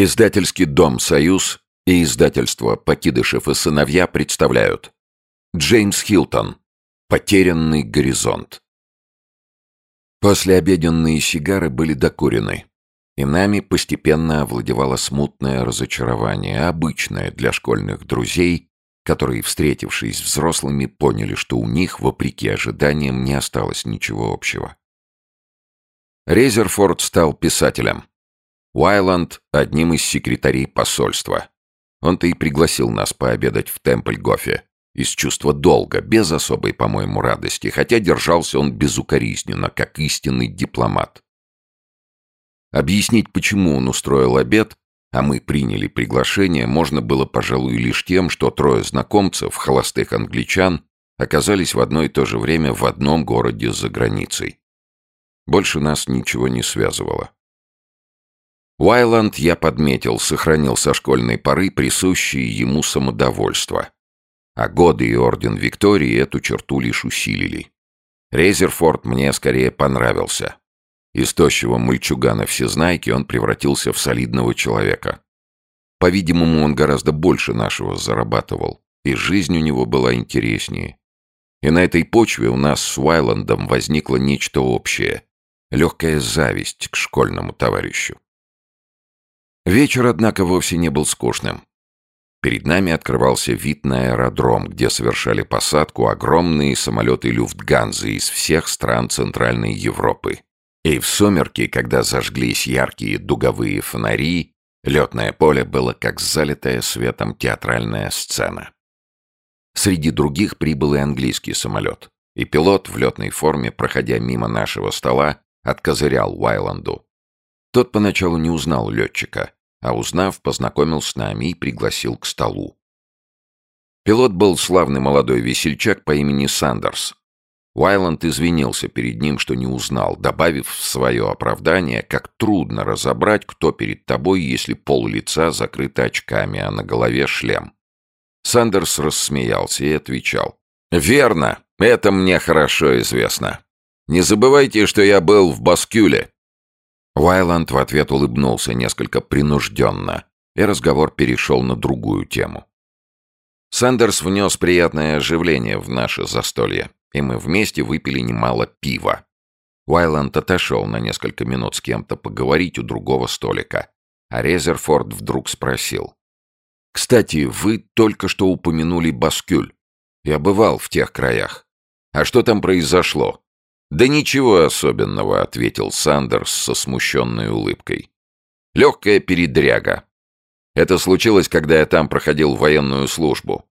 Издательский дом «Союз» и издательство «Покидышев и сыновья» представляют Джеймс Хилтон «Потерянный горизонт». Послеобеденные сигары были докурены, и нами постепенно овладевало смутное разочарование, обычное для школьных друзей, которые, встретившись взрослыми, поняли, что у них, вопреки ожиданиям, не осталось ничего общего. Резерфорд стал писателем. Уайланд — одним из секретарей посольства. Он-то и пригласил нас пообедать в Темпль-Гофе. Из чувства долга, без особой, по-моему, радости, хотя держался он безукоризненно, как истинный дипломат. Объяснить, почему он устроил обед, а мы приняли приглашение, можно было, пожалуй, лишь тем, что трое знакомцев, холостых англичан, оказались в одно и то же время в одном городе за границей. Больше нас ничего не связывало. Уайланд, я подметил, сохранил со школьной поры присущие ему самодовольство. А годы и орден Виктории эту черту лишь усилили. Резерфорд мне скорее понравился. Из тощего мальчугана всезнайки он превратился в солидного человека. По-видимому, он гораздо больше нашего зарабатывал, и жизнь у него была интереснее. И на этой почве у нас с Уайландом возникло нечто общее — легкая зависть к школьному товарищу. Вечер, однако, вовсе не был скучным. Перед нами открывался вид на аэродром, где совершали посадку огромные самолеты Люфтганзы из всех стран Центральной Европы. И в сумерки, когда зажглись яркие дуговые фонари, летное поле было как залитая светом театральная сцена. Среди других прибыл и английский самолет, и пилот в летной форме, проходя мимо нашего стола, откозырял Уайланду. Тот поначалу не узнал летчика — а узнав, познакомил с нами и пригласил к столу. Пилот был славный молодой весельчак по имени Сандерс. Уайланд извинился перед ним, что не узнал, добавив в свое оправдание, как трудно разобрать, кто перед тобой, если пол лица закрыто очками, а на голове шлем. Сандерс рассмеялся и отвечал. «Верно, это мне хорошо известно. Не забывайте, что я был в Баскюле. Вайланд в ответ улыбнулся несколько принужденно, и разговор перешел на другую тему. Сандерс внес приятное оживление в наше застолье, и мы вместе выпили немало пива. Уайланд отошел на несколько минут с кем-то поговорить у другого столика, а Резерфорд вдруг спросил. «Кстати, вы только что упомянули Баскюль. Я бывал в тех краях. А что там произошло? «Да ничего особенного», — ответил Сандерс со смущенной улыбкой. «Легкая передряга. Это случилось, когда я там проходил военную службу».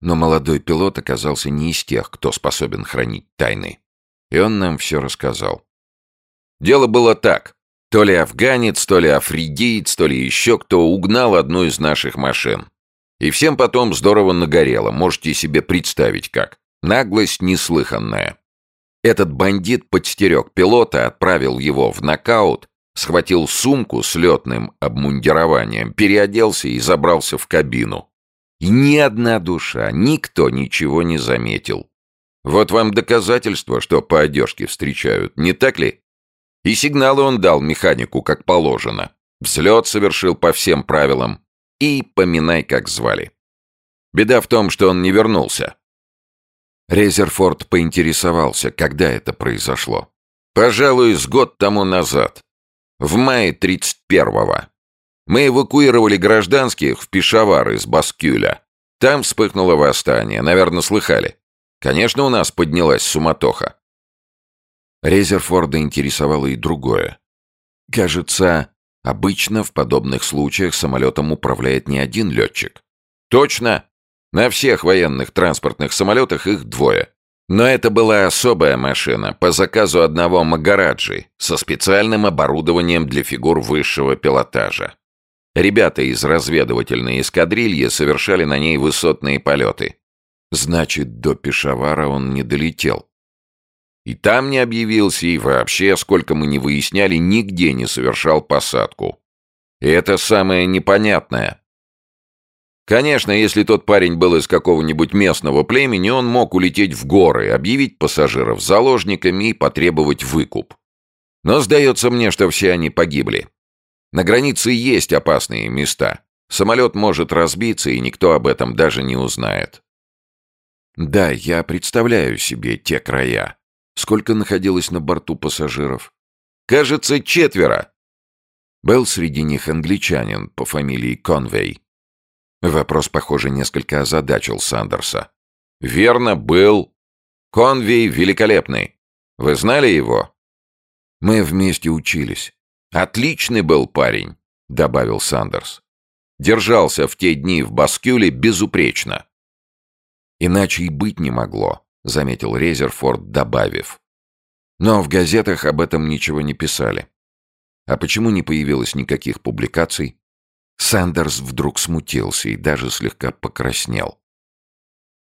Но молодой пилот оказался не из тех, кто способен хранить тайны. И он нам все рассказал. Дело было так. То ли афганец, то ли афридиец, то ли еще кто угнал одну из наших машин. И всем потом здорово нагорело, можете себе представить как. Наглость неслыханная. Этот бандит подстерег пилота, отправил его в нокаут, схватил сумку с летным обмундированием, переоделся и забрался в кабину. И ни одна душа, никто ничего не заметил. Вот вам доказательство, что по одежке встречают, не так ли? И сигналы он дал механику, как положено. Взлет совершил по всем правилам. И поминай, как звали. Беда в том, что он не вернулся. Резерфорд поинтересовался, когда это произошло. «Пожалуй, с год тому назад. В мае 31-го. Мы эвакуировали гражданских в Пешавар из Баскюля. Там вспыхнуло восстание, наверное, слыхали. Конечно, у нас поднялась суматоха». Резерфорда интересовало и другое. Кажется, обычно в подобных случаях самолетом управляет не один летчик. «Точно!» На всех военных транспортных самолетах их двое. Но это была особая машина по заказу одного Магараджи со специальным оборудованием для фигур высшего пилотажа. Ребята из разведывательной эскадрильи совершали на ней высотные полеты. Значит, до Пешавара он не долетел. И там не объявился, и вообще, сколько мы не выясняли, нигде не совершал посадку. И это самое непонятное. Конечно, если тот парень был из какого-нибудь местного племени, он мог улететь в горы, объявить пассажиров заложниками и потребовать выкуп. Но сдается мне, что все они погибли. На границе есть опасные места. Самолет может разбиться, и никто об этом даже не узнает. Да, я представляю себе те края. Сколько находилось на борту пассажиров? Кажется, четверо. Был среди них англичанин по фамилии Конвей. Вопрос, похоже, несколько озадачил Сандерса. «Верно, был. Конвей великолепный. Вы знали его?» «Мы вместе учились. Отличный был парень», — добавил Сандерс. «Держался в те дни в Баскюле безупречно». «Иначе и быть не могло», — заметил Резерфорд, добавив. «Но в газетах об этом ничего не писали. А почему не появилось никаких публикаций?» Сандерс вдруг смутился и даже слегка покраснел.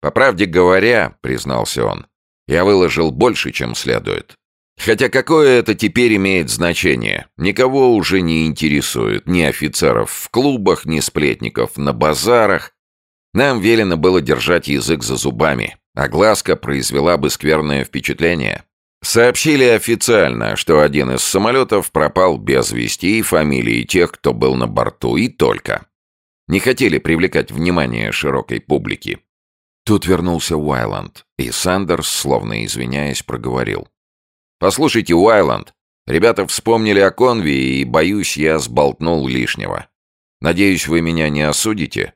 «По правде говоря», — признался он, — «я выложил больше, чем следует. Хотя какое это теперь имеет значение? Никого уже не интересует, ни офицеров в клубах, ни сплетников на базарах. Нам велено было держать язык за зубами, а глазка произвела бы скверное впечатление. Сообщили официально, что один из самолетов пропал без вести и фамилии тех, кто был на борту, и только. Не хотели привлекать внимание широкой публики. Тут вернулся Уайланд, и Сандерс, словно извиняясь, проговорил. «Послушайте, Уайланд, ребята вспомнили о конве, и, боюсь, я сболтнул лишнего. Надеюсь, вы меня не осудите?»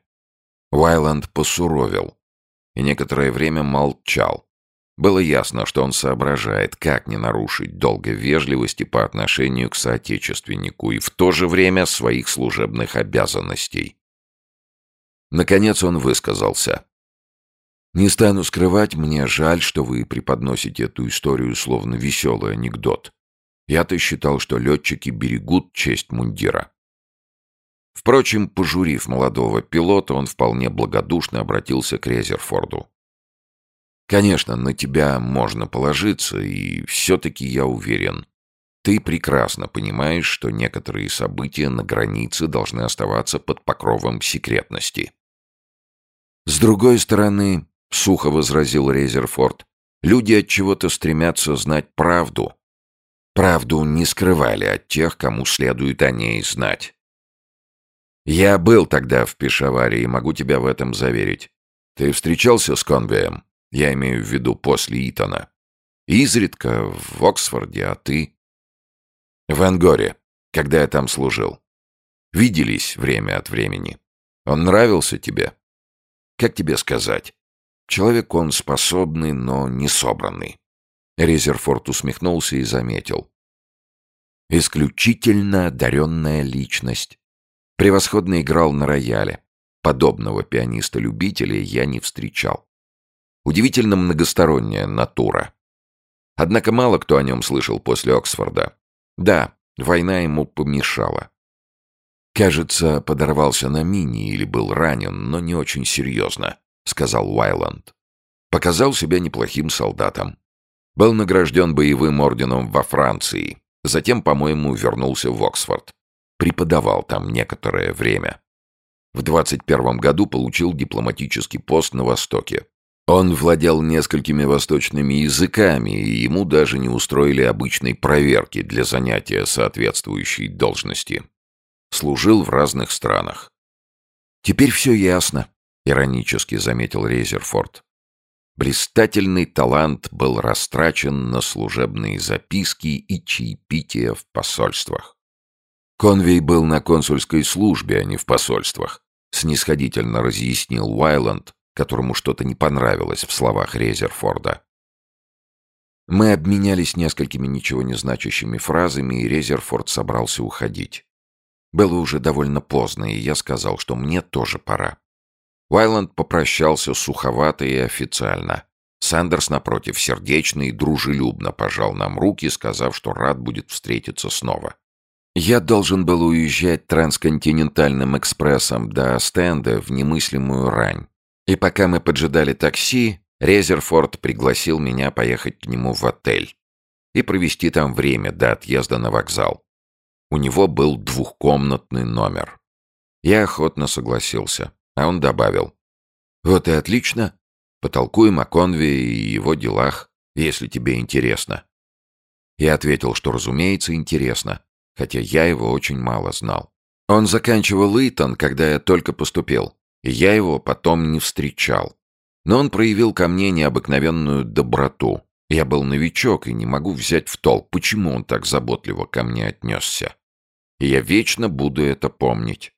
Уайланд посуровил и некоторое время молчал. Было ясно, что он соображает, как не нарушить долго вежливости по отношению к соотечественнику и в то же время своих служебных обязанностей. Наконец он высказался. «Не стану скрывать, мне жаль, что вы преподносите эту историю словно веселый анекдот. Я-то считал, что летчики берегут честь мундира». Впрочем, пожурив молодого пилота, он вполне благодушно обратился к Резерфорду. «Конечно, на тебя можно положиться, и все-таки я уверен, ты прекрасно понимаешь, что некоторые события на границе должны оставаться под покровом секретности». С другой стороны, — сухо возразил Резерфорд. «Люди от чего-то стремятся знать правду. Правду не скрывали от тех, кому следует о ней знать. Я был тогда в Пешаваре и могу тебя в этом заверить. Ты встречался с Конвеем? Я имею в виду после Итона. Изредка в Оксфорде, а ты? В Ангоре, когда я там служил. Виделись время от времени. Он нравился тебе? Как тебе сказать? Человек он способный, но не собранный. Резерфорд усмехнулся и заметил. Исключительно одаренная личность. Превосходно играл на рояле. Подобного пианиста-любителя я не встречал. Удивительно многосторонняя натура. Однако мало кто о нем слышал после Оксфорда. Да, война ему помешала. Кажется, подорвался на мини или был ранен, но не очень серьезно. — сказал Уайланд. Показал себя неплохим солдатом. Был награжден боевым орденом во Франции. Затем, по-моему, вернулся в Оксфорд. Преподавал там некоторое время. В 21 году получил дипломатический пост на Востоке. Он владел несколькими восточными языками, и ему даже не устроили обычной проверки для занятия соответствующей должности. Служил в разных странах. Теперь все ясно. — иронически заметил Резерфорд. Блистательный талант был растрачен на служебные записки и чаепития в посольствах. Конвей был на консульской службе, а не в посольствах, снисходительно разъяснил Уайланд, которому что-то не понравилось в словах Резерфорда. Мы обменялись несколькими ничего не значащими фразами, и Резерфорд собрался уходить. Было уже довольно поздно, и я сказал, что мне тоже пора. Вайланд попрощался суховато и официально. Сандерс, напротив, сердечно и дружелюбно пожал нам руки, сказав, что рад будет встретиться снова. Я должен был уезжать трансконтинентальным экспрессом до стенда в немыслимую рань. И пока мы поджидали такси, Резерфорд пригласил меня поехать к нему в отель и провести там время до отъезда на вокзал. У него был двухкомнатный номер. Я охотно согласился. А он добавил. «Вот и отлично. Потолкуем о Конве и его делах, если тебе интересно». Я ответил, что, разумеется, интересно. хотя я его очень мало знал. Он заканчивал Итон, когда я только поступил, я его потом не встречал. Но он проявил ко мне необыкновенную доброту. Я был новичок и не могу взять в толк, почему он так заботливо ко мне отнесся. И я вечно буду это помнить.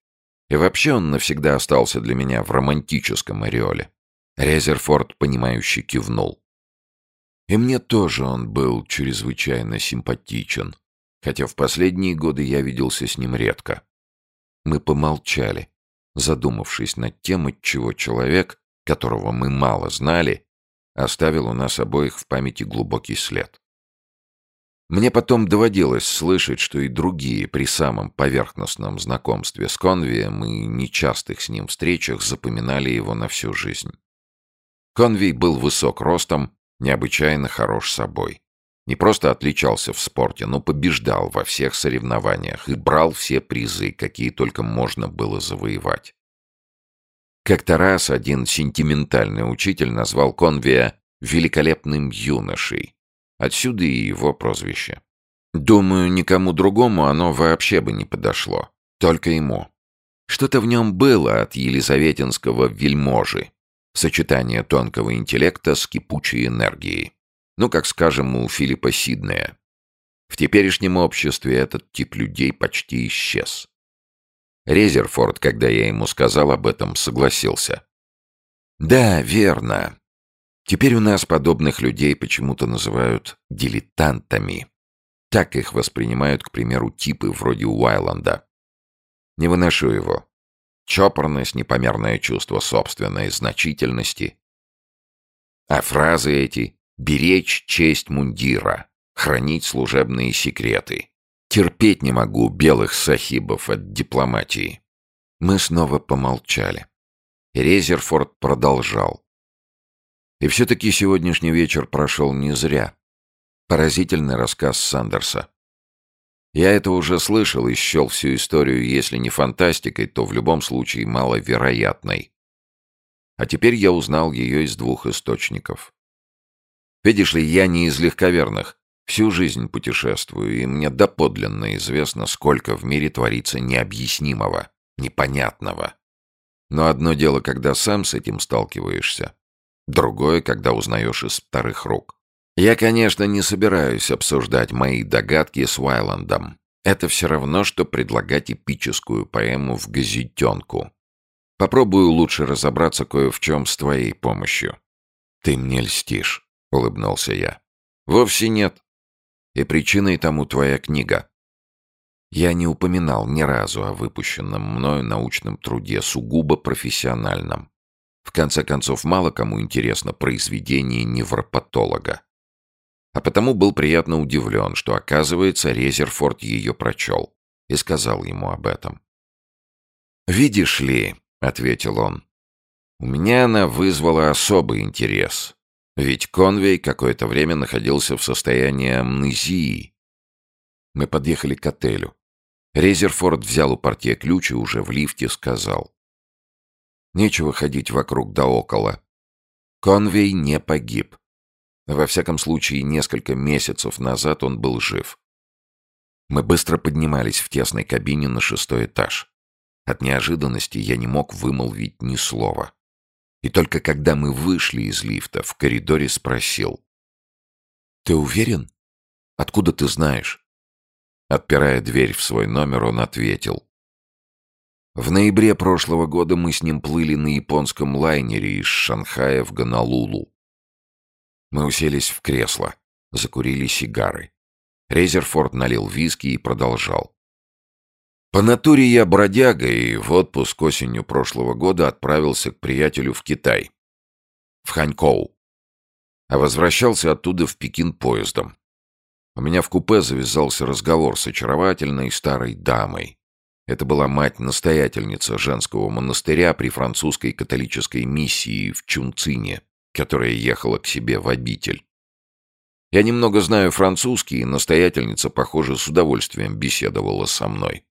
И вообще он навсегда остался для меня в романтическом ореоле. Резерфорд, понимающе кивнул. И мне тоже он был чрезвычайно симпатичен, хотя в последние годы я виделся с ним редко. Мы помолчали, задумавшись над тем, от чего человек, которого мы мало знали, оставил у нас обоих в памяти глубокий след. Мне потом доводилось слышать, что и другие при самом поверхностном знакомстве с Конвием и нечастых с ним встречах запоминали его на всю жизнь. Конвей был высок ростом, необычайно хорош собой. Не просто отличался в спорте, но побеждал во всех соревнованиях и брал все призы, какие только можно было завоевать. Как-то раз один сентиментальный учитель назвал Конвия «великолепным юношей». Отсюда и его прозвище. Думаю, никому другому оно вообще бы не подошло. Только ему. Что-то в нем было от елизаветинского вельможи, Сочетание тонкого интеллекта с кипучей энергией. Ну, как скажем, у Филиппа Сиднея. В теперешнем обществе этот тип людей почти исчез. Резерфорд, когда я ему сказал об этом, согласился. «Да, верно. Теперь у нас подобных людей почему-то называют дилетантами. Так их воспринимают, к примеру, типы вроде Уайланда. Не выношу его. Чопорность, непомерное чувство собственной значительности. А фразы эти «беречь честь мундира», «хранить служебные секреты». Терпеть не могу белых сахибов от дипломатии. Мы снова помолчали. Резерфорд продолжал. И все-таки сегодняшний вечер прошел не зря. Поразительный рассказ Сандерса. Я это уже слышал и счел всю историю, если не фантастикой, то в любом случае маловероятной. А теперь я узнал ее из двух источников. Видишь ли, я не из легковерных. Всю жизнь путешествую, и мне доподлинно известно, сколько в мире творится необъяснимого, непонятного. Но одно дело, когда сам с этим сталкиваешься, другое, когда узнаешь из вторых рук. Я, конечно, не собираюсь обсуждать мои догадки с Уайландом. Это все равно, что предлагать эпическую поэму в газетенку. Попробую лучше разобраться кое в чем с твоей помощью. Ты мне льстишь, улыбнулся я. Вовсе нет. И причиной тому твоя книга. Я не упоминал ни разу о выпущенном мною научном труде, сугубо профессиональном. В конце концов, мало кому интересно произведение невропатолога а потому был приятно удивлен, что, оказывается, Резерфорд ее прочел и сказал ему об этом. «Видишь ли», — ответил он, — «у меня она вызвала особый интерес, ведь Конвей какое-то время находился в состоянии амнезии». Мы подъехали к отелю. Резерфорд взял у портье ключ и уже в лифте сказал. «Нечего ходить вокруг да около. Конвей не погиб. Во всяком случае, несколько месяцев назад он был жив. Мы быстро поднимались в тесной кабине на шестой этаж. От неожиданности я не мог вымолвить ни слова. И только когда мы вышли из лифта, в коридоре спросил. «Ты уверен? Откуда ты знаешь?» Отпирая дверь в свой номер, он ответил. В ноябре прошлого года мы с ним плыли на японском лайнере из Шанхая в Гонолулу. Мы уселись в кресло, закурили сигары. Резерфорд налил виски и продолжал. По натуре я бродяга и в отпуск осенью прошлого года отправился к приятелю в Китай. В Ханькоу. А возвращался оттуда в Пекин поездом. У меня в купе завязался разговор с очаровательной старой дамой. Это была мать-настоятельница женского монастыря при французской католической миссии в Чунцине которая ехала к себе в обитель. Я немного знаю французский, и настоятельница, похоже, с удовольствием беседовала со мной.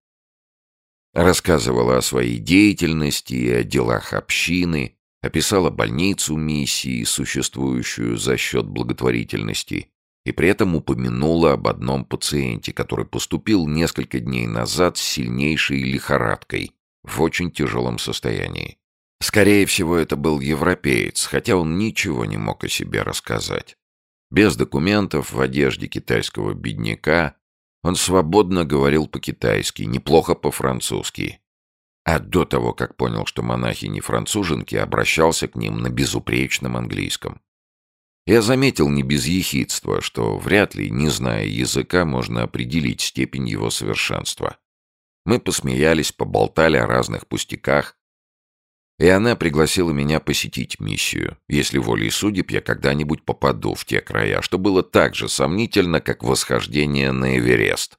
Рассказывала о своей деятельности и о делах общины, описала больницу миссии, существующую за счет благотворительности, и при этом упомянула об одном пациенте, который поступил несколько дней назад с сильнейшей лихорадкой, в очень тяжелом состоянии. Скорее всего, это был европеец, хотя он ничего не мог о себе рассказать. Без документов, в одежде китайского бедняка, он свободно говорил по-китайски, неплохо по-французски. А до того, как понял, что монахи не француженки, обращался к ним на безупречном английском. Я заметил не без ехидства, что вряд ли, не зная языка, можно определить степень его совершенства. Мы посмеялись, поболтали о разных пустяках, и она пригласила меня посетить миссию, если волей судеб я когда-нибудь попаду в те края, что было так же сомнительно, как восхождение на Эверест.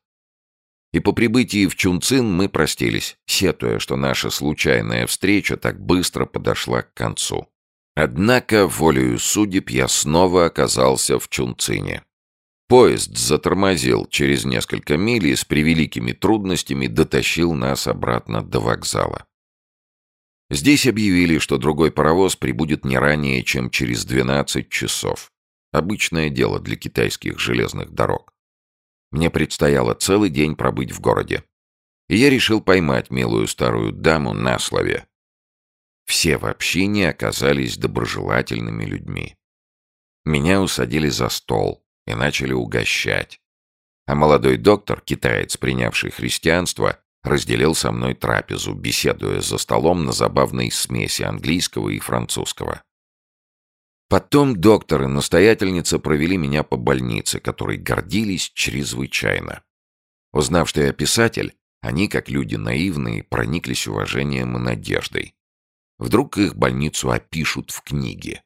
И по прибытии в Чунцин мы простились, сетуя, что наша случайная встреча так быстро подошла к концу. Однако, волею судеб, я снова оказался в Чунцине. Поезд затормозил через несколько миль и с превеликими трудностями дотащил нас обратно до вокзала. Здесь объявили, что другой паровоз прибудет не ранее, чем через 12 часов. Обычное дело для китайских железных дорог. Мне предстояло целый день пробыть в городе. И я решил поймать милую старую даму на слове. Все в общине оказались доброжелательными людьми. Меня усадили за стол и начали угощать. А молодой доктор, китаец, принявший христианство, разделил со мной трапезу, беседуя за столом на забавной смеси английского и французского. Потом доктор и настоятельница провели меня по больнице, которой гордились чрезвычайно. Узнав, что я писатель, они, как люди наивные, прониклись уважением и надеждой. Вдруг их больницу опишут в книге.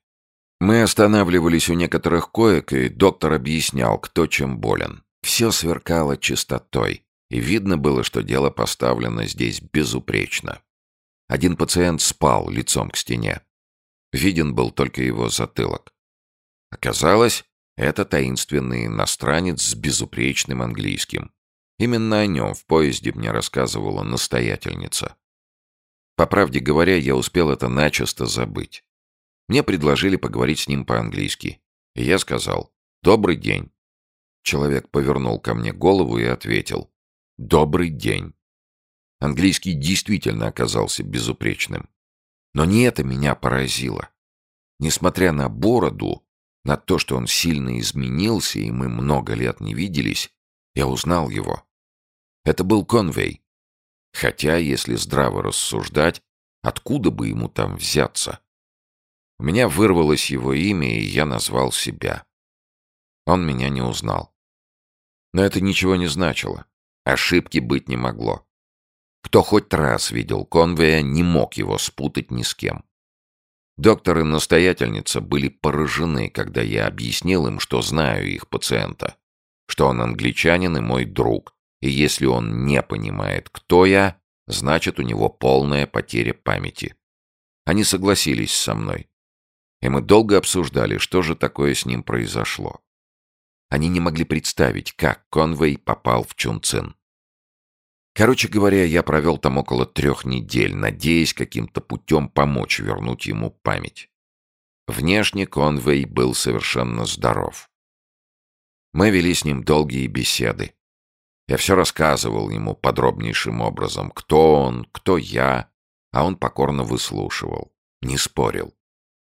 Мы останавливались у некоторых коек, и доктор объяснял, кто чем болен. Все сверкало чистотой, и видно было, что дело поставлено здесь безупречно. Один пациент спал лицом к стене. Виден был только его затылок. Оказалось, это таинственный иностранец с безупречным английским. Именно о нем в поезде мне рассказывала настоятельница. По правде говоря, я успел это начисто забыть. Мне предложили поговорить с ним по-английски. И я сказал «Добрый день». Человек повернул ко мне голову и ответил «Добрый день». Английский действительно оказался безупречным. Но не это меня поразило. Несмотря на бороду, на то, что он сильно изменился, и мы много лет не виделись, я узнал его. Это был Конвей. Хотя, если здраво рассуждать, откуда бы ему там взяться? У меня вырвалось его имя, и я назвал себя. Он меня не узнал. Но это ничего не значило. Ошибки быть не могло. Кто хоть раз видел Конвея, не мог его спутать ни с кем. Доктор и настоятельница были поражены, когда я объяснил им, что знаю их пациента, что он англичанин и мой друг, и если он не понимает, кто я, значит, у него полная потеря памяти. Они согласились со мной. И мы долго обсуждали, что же такое с ним произошло. Они не могли представить, как Конвей попал в Чунцин. Короче говоря, я провел там около трех недель, надеясь каким-то путем помочь вернуть ему память. Внешне Конвей был совершенно здоров. Мы вели с ним долгие беседы. Я все рассказывал ему подробнейшим образом, кто он, кто я, а он покорно выслушивал, не спорил.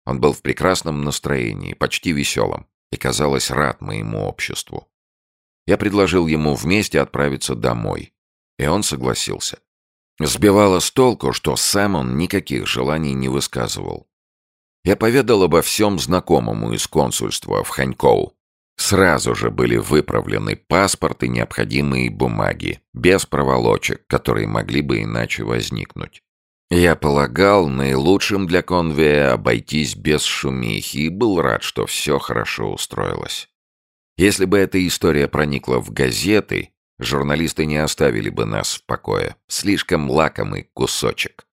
Он был в прекрасном настроении, почти веселом, и, казалось, рад моему обществу. Я предложил ему вместе отправиться домой, и он согласился. Сбивало с толку, что сам он никаких желаний не высказывал. Я поведал обо всем знакомому из консульства в Ханькоу. Сразу же были выправлены паспорт и необходимые бумаги, без проволочек, которые могли бы иначе возникнуть. Я полагал, наилучшим для конвея обойтись без шумихи и был рад, что все хорошо устроилось. Если бы эта история проникла в газеты, журналисты не оставили бы нас в покое. Слишком лакомый кусочек.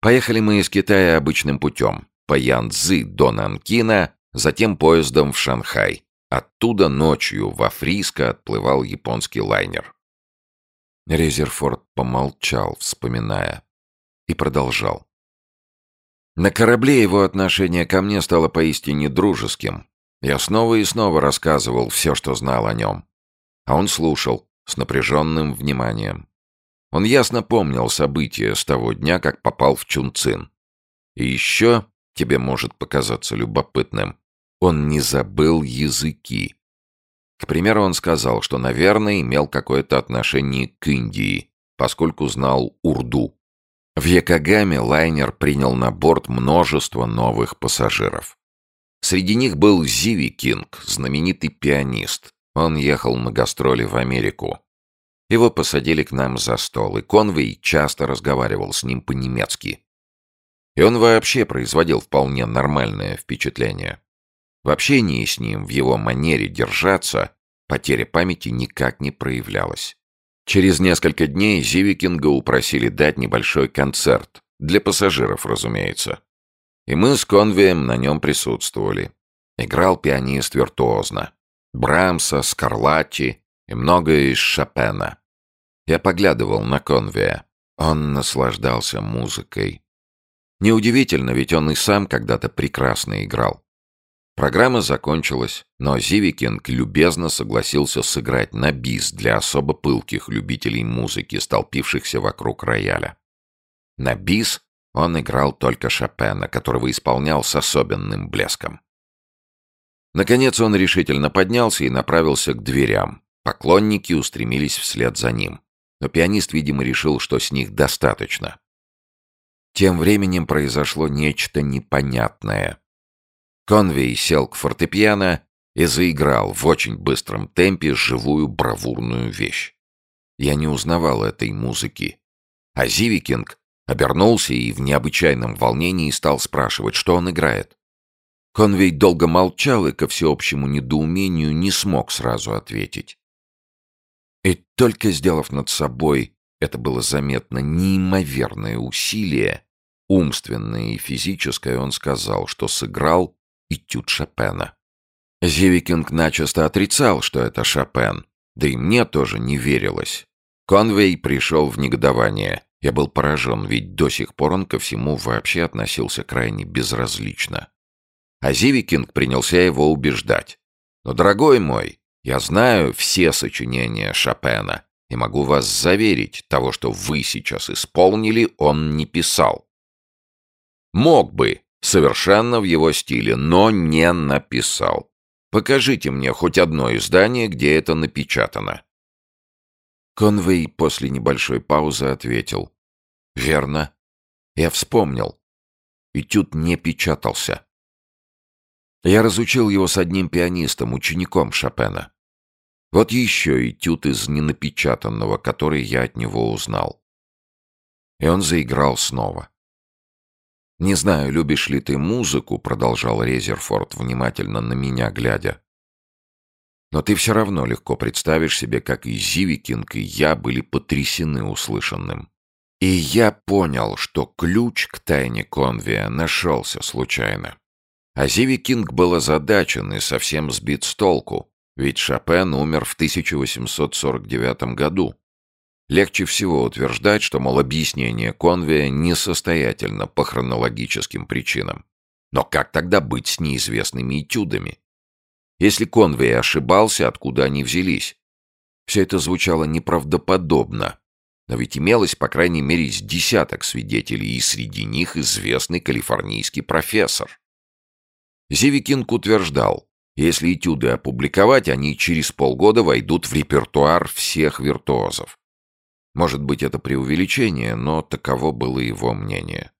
Поехали мы из Китая обычным путем. По Янцзы до Нанкина, затем поездом в Шанхай. Оттуда ночью во Фриско отплывал японский лайнер. Резерфорд помолчал, вспоминая, и продолжал. На корабле его отношение ко мне стало поистине дружеским. Я снова и снова рассказывал все, что знал о нем. А он слушал с напряженным вниманием. Он ясно помнил события с того дня, как попал в Чунцин. И еще, тебе может показаться любопытным, он не забыл языки. К примеру, он сказал, что, наверное, имел какое-то отношение к Индии, поскольку знал урду. В Якогаме лайнер принял на борт множество новых пассажиров. Среди них был Зиви Кинг, знаменитый пианист. Он ехал на гастроли в Америку. Его посадили к нам за стол, и Конвей часто разговаривал с ним по-немецки. И он вообще производил вполне нормальное впечатление. В общении с ним, в его манере держаться, потеря памяти никак не проявлялась. Через несколько дней Зивикинга упросили дать небольшой концерт. Для пассажиров, разумеется. И мы с Конвием на нем присутствовали. Играл пианист виртуозно. Брамса, Скарлатти и многое из Шопена. Я поглядывал на Конвия. Он наслаждался музыкой. Неудивительно, ведь он и сам когда-то прекрасно играл. Программа закончилась, но Зивикинг любезно согласился сыграть на бис для особо пылких любителей музыки, столпившихся вокруг рояля. На бис он играл только Шопена, которого исполнял с особенным блеском. Наконец он решительно поднялся и направился к дверям. Поклонники устремились вслед за ним. Но пианист, видимо, решил, что с них достаточно. Тем временем произошло нечто непонятное. Конвей сел к фортепиано и заиграл в очень быстром темпе живую бравурную вещь. Я не узнавал этой музыки. А Зивикинг обернулся и в необычайном волнении стал спрашивать, что он играет. Конвей долго молчал и, ко всеобщему недоумению, не смог сразу ответить. И только сделав над собой, это было заметно, неимоверное усилие, умственное и физическое, он сказал, что сыграл этюд Шопена. Зивикинг начисто отрицал, что это Шопен, да и мне тоже не верилось. Конвей пришел в негодование. Я был поражен, ведь до сих пор он ко всему вообще относился крайне безразлично. А Зивикинг принялся его убеждать. «Но, дорогой мой, я знаю все сочинения Шопена и могу вас заверить, того, что вы сейчас исполнили, он не писал. Мог бы, совершенно в его стиле, но не написал. Покажите мне хоть одно издание, где это напечатано. Конвей после небольшой паузы ответил. «Верно. Я вспомнил. Этюд не печатался. Я разучил его с одним пианистом, учеником Шопена. Вот еще этюд из ненапечатанного, который я от него узнал. И он заиграл снова. «Не знаю, любишь ли ты музыку», — продолжал Резерфорд, внимательно на меня глядя. «Но ты все равно легко представишь себе, как и Зивикинг, и я были потрясены услышанным. И я понял, что ключ к тайне Конвия нашелся случайно. А Зиви Кинг был озадачен и совсем сбит с толку, ведь Шопен умер в 1849 году. Легче всего утверждать, что, мол, объяснение Конвия несостоятельно по хронологическим причинам. Но как тогда быть с неизвестными этюдами? Если Конвей ошибался, откуда они взялись? Все это звучало неправдоподобно. Но ведь имелось, по крайней мере, с десяток свидетелей, и среди них известный калифорнийский профессор. Зивикинг утверждал, если этюды опубликовать, они через полгода войдут в репертуар всех виртуозов. Может быть, это преувеличение, но таково было его мнение.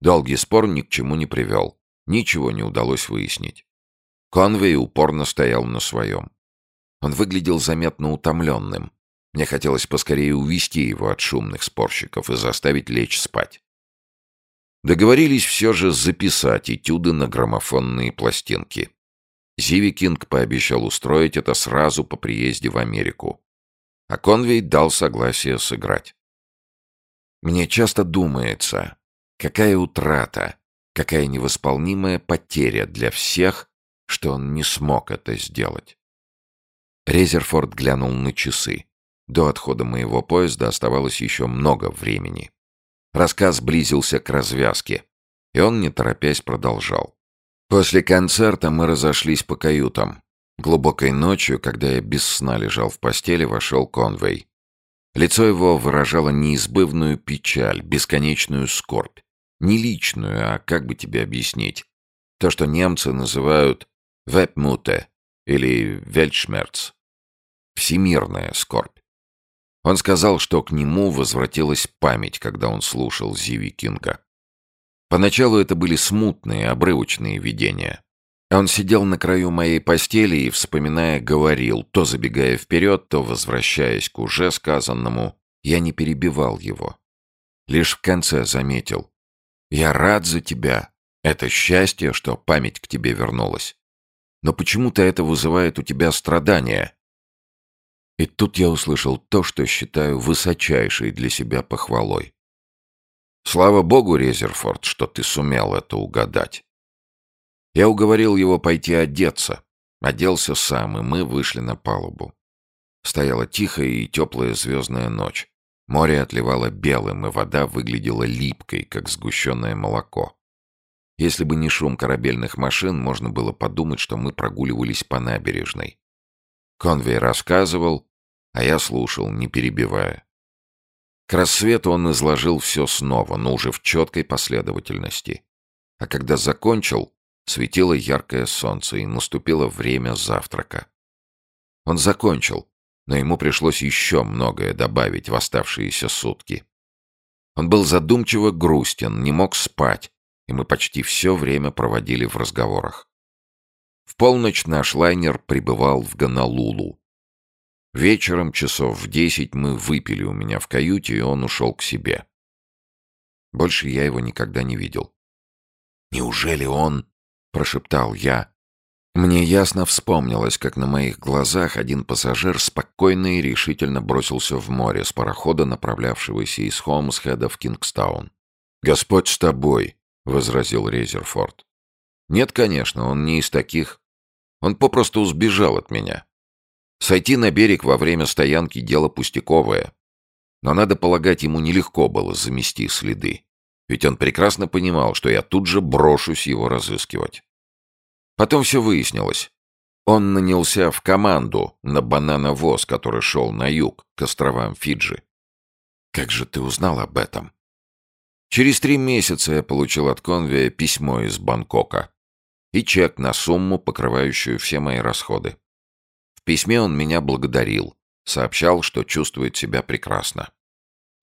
Долгий спор ни к чему не привел. Ничего не удалось выяснить. Конвей упорно стоял на своем. Он выглядел заметно утомленным. Мне хотелось поскорее увести его от шумных спорщиков и заставить лечь спать. Договорились все же записать этюды на граммофонные пластинки. Зиви Кинг пообещал устроить это сразу по приезде в Америку. А Конвей дал согласие сыграть. Мне часто думается, какая утрата, какая невосполнимая потеря для всех, что он не смог это сделать. Резерфорд глянул на часы. До отхода моего поезда оставалось еще много времени. Рассказ близился к развязке, и он, не торопясь, продолжал. После концерта мы разошлись по каютам. Глубокой ночью, когда я без сна лежал в постели, вошел Конвей. Лицо его выражало неизбывную печаль, бесконечную скорбь. Не личную, а как бы тебе объяснить. То, что немцы называют «вепмуте» или «вельшмерц». Всемирная скорбь. Он сказал, что к нему возвратилась память, когда он слушал Зиви Кинга. Поначалу это были смутные, обрывочные видения. Он сидел на краю моей постели и, вспоминая, говорил, то забегая вперед, то возвращаясь к уже сказанному, я не перебивал его. Лишь в конце заметил. «Я рад за тебя. Это счастье, что память к тебе вернулась. Но почему-то это вызывает у тебя страдания». И тут я услышал то, что считаю высочайшей для себя похвалой. Слава богу, Резерфорд, что ты сумел это угадать. Я уговорил его пойти одеться. Оделся сам, и мы вышли на палубу. Стояла тихая и теплая звездная ночь. Море отливало белым, и вода выглядела липкой, как сгущенное молоко. Если бы не шум корабельных машин, можно было подумать, что мы прогуливались по набережной. Конвей рассказывал, а я слушал, не перебивая. К рассвету он изложил все снова, но уже в четкой последовательности. А когда закончил, светило яркое солнце, и наступило время завтрака. Он закончил, но ему пришлось еще многое добавить в оставшиеся сутки. Он был задумчиво грустен, не мог спать, и мы почти все время проводили в разговорах. В полночь наш лайнер прибывал в Гонолулу, Вечером часов в десять мы выпили у меня в каюте, и он ушел к себе. Больше я его никогда не видел. «Неужели он?» — прошептал я. Мне ясно вспомнилось, как на моих глазах один пассажир спокойно и решительно бросился в море с парохода, направлявшегося из Холмсхеда в Кингстаун. «Господь с тобой», — возразил Резерфорд. «Нет, конечно, он не из таких. Он попросту сбежал от меня. Сойти на берег во время стоянки — дело пустяковое. Но, надо полагать, ему нелегко было замести следы. Ведь он прекрасно понимал, что я тут же брошусь его разыскивать. Потом все выяснилось. Он нанялся в команду на банановоз, который шел на юг, к островам Фиджи. Как же ты узнал об этом? Через три месяца я получил от Конвия письмо из Бангкока и чек на сумму, покрывающую все мои расходы. В письме он меня благодарил, сообщал, что чувствует себя прекрасно.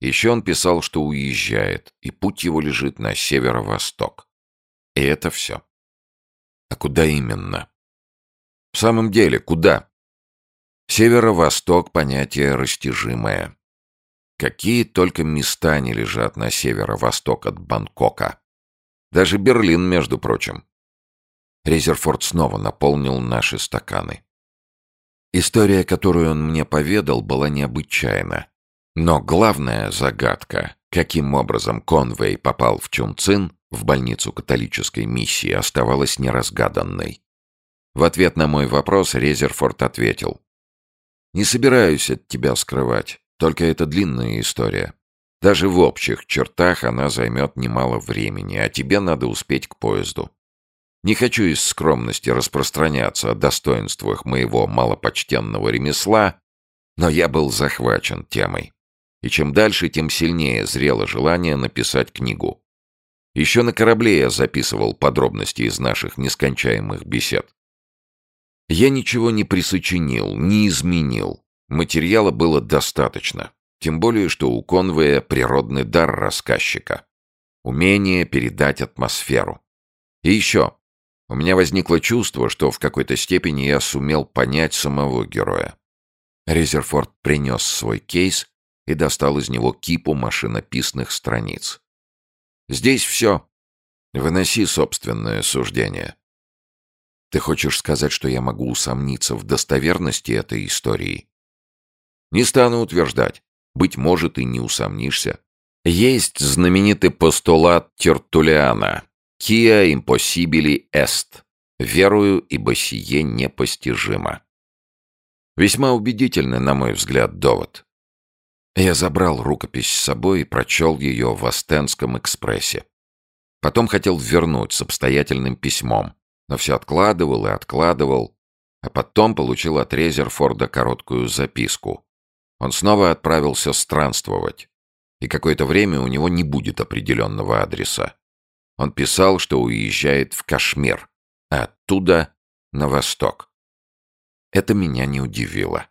Еще он писал, что уезжает, и путь его лежит на северо-восток. И это все. А куда именно? В самом деле, куда? Северо-восток — понятие растяжимое. Какие только места не лежат на северо-восток от Бангкока. Даже Берлин, между прочим. Резерфорд снова наполнил наши стаканы. История, которую он мне поведал, была необычайна. Но главная загадка, каким образом Конвей попал в Чунцин, в больницу католической миссии, оставалась неразгаданной. В ответ на мой вопрос Резерфорд ответил. «Не собираюсь от тебя скрывать, только это длинная история. Даже в общих чертах она займет немало времени, а тебе надо успеть к поезду. Не хочу из скромности распространяться о достоинствах моего малопочтенного ремесла, но я был захвачен темой. И чем дальше, тем сильнее зрело желание написать книгу. Еще на корабле я записывал подробности из наших нескончаемых бесед. Я ничего не присочинил, не изменил. Материала было достаточно. Тем более, что у Конвея природный дар рассказчика. Умение передать атмосферу. И еще. У меня возникло чувство, что в какой-то степени я сумел понять самого героя. Резерфорд принес свой кейс и достал из него кипу машинописных страниц. «Здесь все. Выноси собственное суждение». «Ты хочешь сказать, что я могу усомниться в достоверности этой истории?» «Не стану утверждать. Быть может, и не усомнишься. Есть знаменитый постулат Тертулиана, Quia impossibili est. Верую, ибо сие непостижимо. Весьма убедительный, на мой взгляд, довод. Я забрал рукопись с собой и прочел ее в Астенском экспрессе. Потом хотел вернуть с обстоятельным письмом, Но все откладывал и откладывал, а потом получил от Резерфорда короткую записку. Он снова отправился странствовать, и какое-то время у него не будет определенного адреса. Он писал, что уезжает в Кашмир, а оттуда на восток. Это меня не удивило.